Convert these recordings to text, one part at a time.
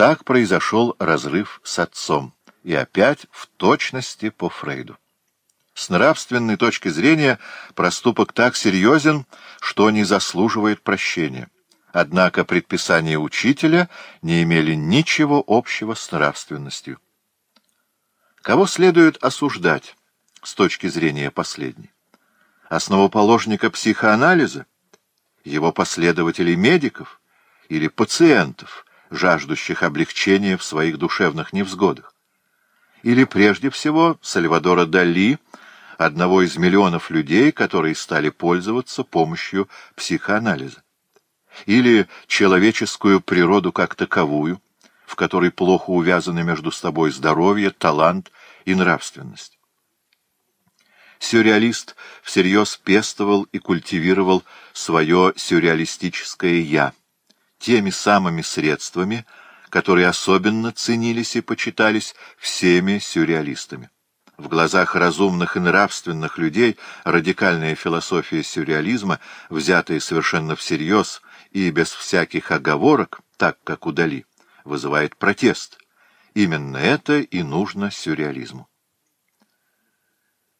Так произошел разрыв с отцом, и опять в точности по Фрейду. С нравственной точки зрения проступок так серьезен, что не заслуживает прощения. Однако предписания учителя не имели ничего общего с нравственностью. Кого следует осуждать с точки зрения последней? Основоположника психоанализа? Его последователей-медиков? Или пациентов – жаждущих облегчения в своих душевных невзгодах. Или прежде всего Сальвадора Дали, одного из миллионов людей, которые стали пользоваться помощью психоанализа. Или человеческую природу как таковую, в которой плохо увязаны между собой здоровье, талант и нравственность. Сюрреалист всерьез пестовал и культивировал свое сюрреалистическое «я», теми самыми средствами, которые особенно ценились и почитались всеми сюрреалистами. В глазах разумных и нравственных людей радикальная философия сюрреализма, взятая совершенно всерьез и без всяких оговорок, так как удали, вызывает протест. Именно это и нужно сюрреализму.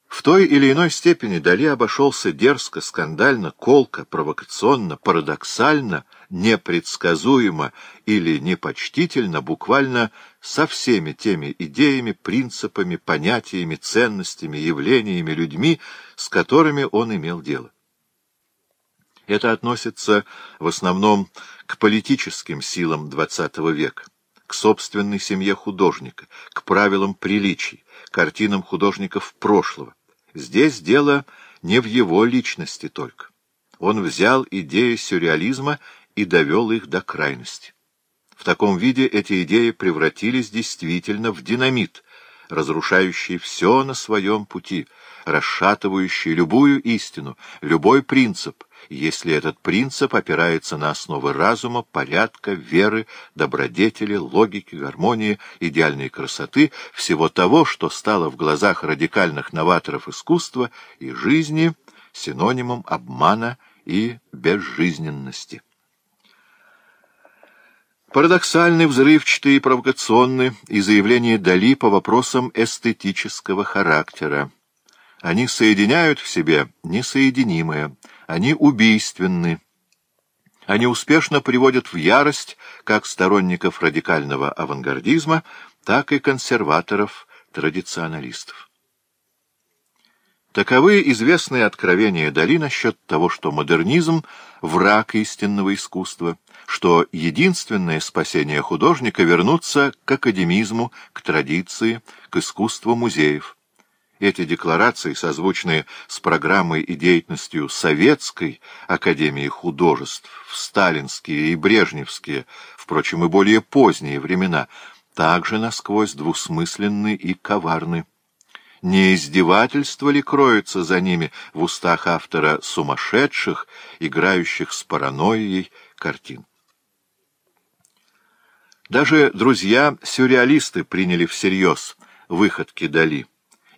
В той или иной степени Дали обошелся дерзко, скандально, колко, провокационно, парадоксально – непредсказуемо или непочтительно буквально со всеми теми идеями, принципами, понятиями, ценностями, явлениями, людьми, с которыми он имел дело. Это относится в основном к политическим силам XX века, к собственной семье художника, к правилам приличий, картинам художников прошлого. Здесь дело не в его личности только. Он взял идею сюрреализма и довел их до крайности. В таком виде эти идеи превратились действительно в динамит, разрушающий все на своем пути, расшатывающий любую истину, любой принцип, если этот принцип опирается на основы разума, порядка, веры, добродетели, логики, гармонии, идеальной красоты, всего того, что стало в глазах радикальных новаторов искусства и жизни синонимом обмана и безжизненности. Парадоксальны, взрывчатые и провокационны и заявления Дали по вопросам эстетического характера. Они соединяют в себе несоединимое, они убийственны. Они успешно приводят в ярость как сторонников радикального авангардизма, так и консерваторов-традиционалистов. Таковы известные откровения Дали насчет того, что модернизм — враг истинного искусства, что единственное спасение художника — вернуться к академизму, к традиции, к искусству музеев. Эти декларации, созвучные с программой и деятельностью Советской Академии Художеств в сталинские и брежневские, впрочем, и более поздние времена, также насквозь двусмысленны и коварны не издевательство ли кроется за ними в устах автора сумасшедших, играющих с паранойей картин. Даже друзья-сюрреалисты приняли всерьез выходки Дали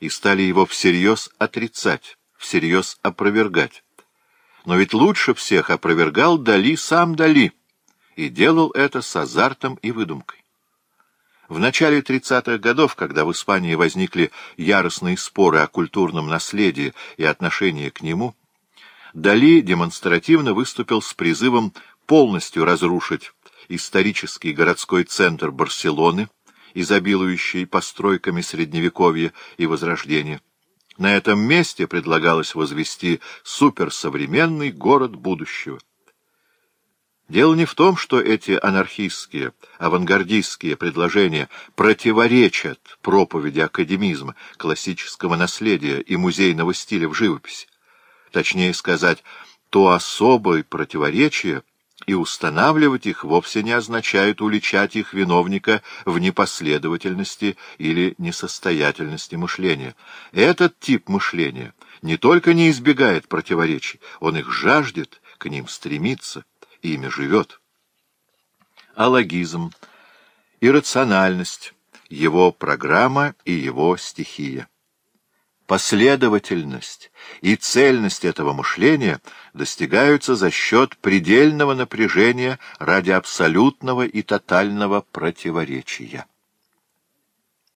и стали его всерьез отрицать, всерьез опровергать. Но ведь лучше всех опровергал Дали сам Дали, и делал это с азартом и выдумкой. В начале 30-х годов, когда в Испании возникли яростные споры о культурном наследии и отношении к нему, Дали демонстративно выступил с призывом полностью разрушить исторический городской центр Барселоны, изобилующий постройками Средневековья и Возрождения. На этом месте предлагалось возвести суперсовременный город будущего. Дело не в том, что эти анархистские, авангардистские предложения противоречат проповеди академизма, классического наследия и музейного стиля в живописи. Точнее сказать, то особое противоречие, и устанавливать их вовсе не означает уличать их виновника в непоследовательности или несостоятельности мышления. Этот тип мышления не только не избегает противоречий, он их жаждет, к ним стремится ими живет. Алогизм, иррациональность, его программа и его стихия. Последовательность и цельность этого мышления достигаются за счет предельного напряжения ради абсолютного и тотального противоречия.